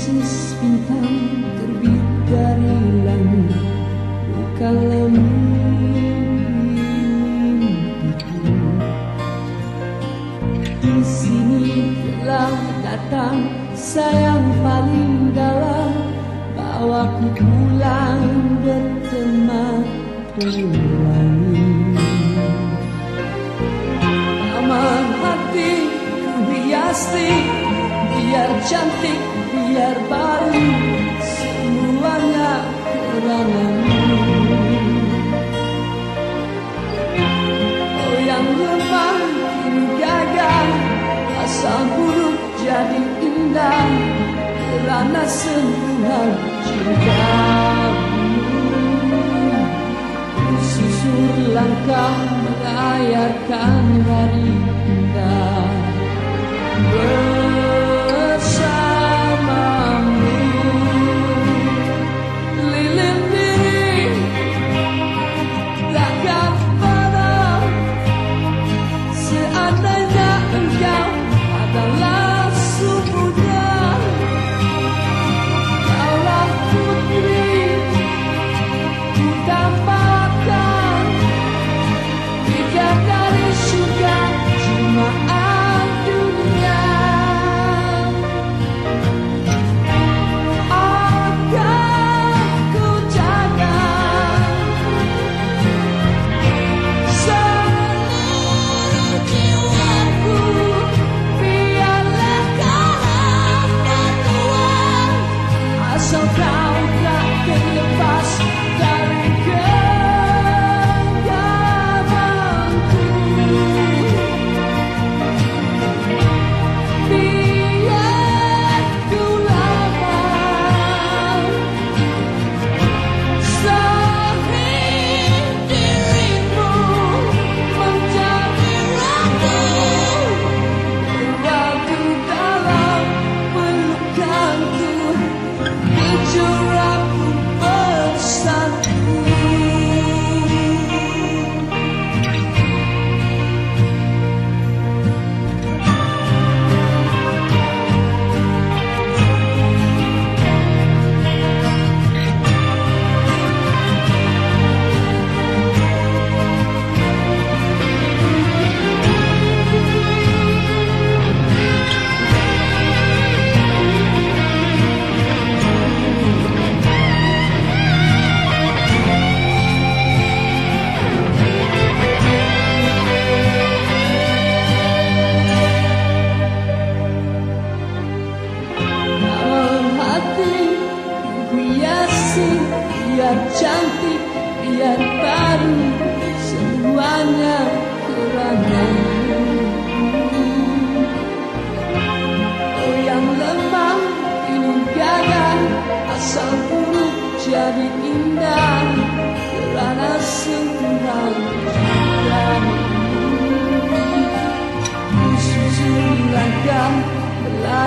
persis bintang terbit dari langit Bukanlah mimpiku. Di sini telah datang sayang paling dalam Bawaku pulang berteman pelangi Aman hati hiasi Biar cantik, biar baru Semuanya keranamu Oh yang lemah kini gagal Asal buruk jadi indah Kerana sentuhan cintamu. Susur langkah melayarkan hari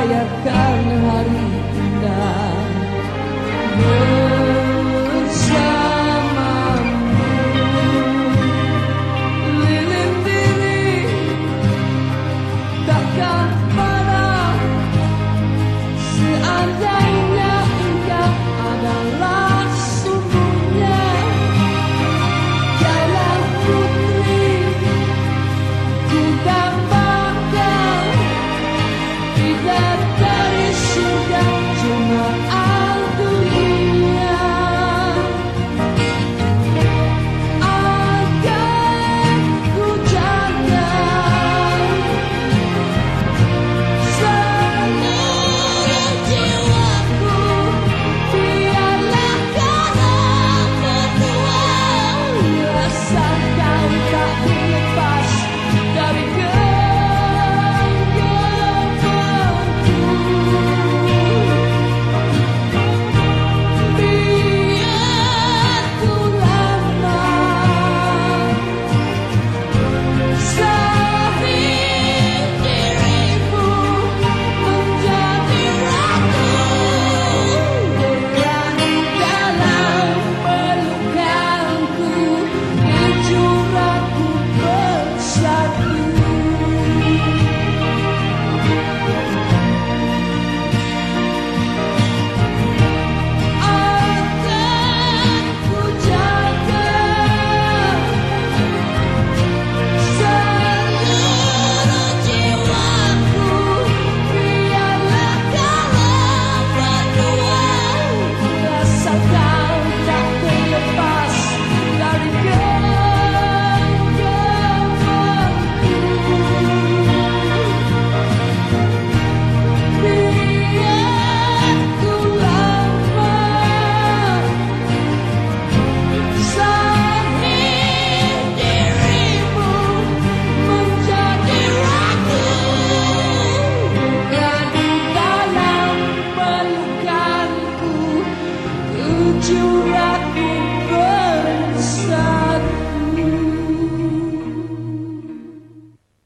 melayakkan hari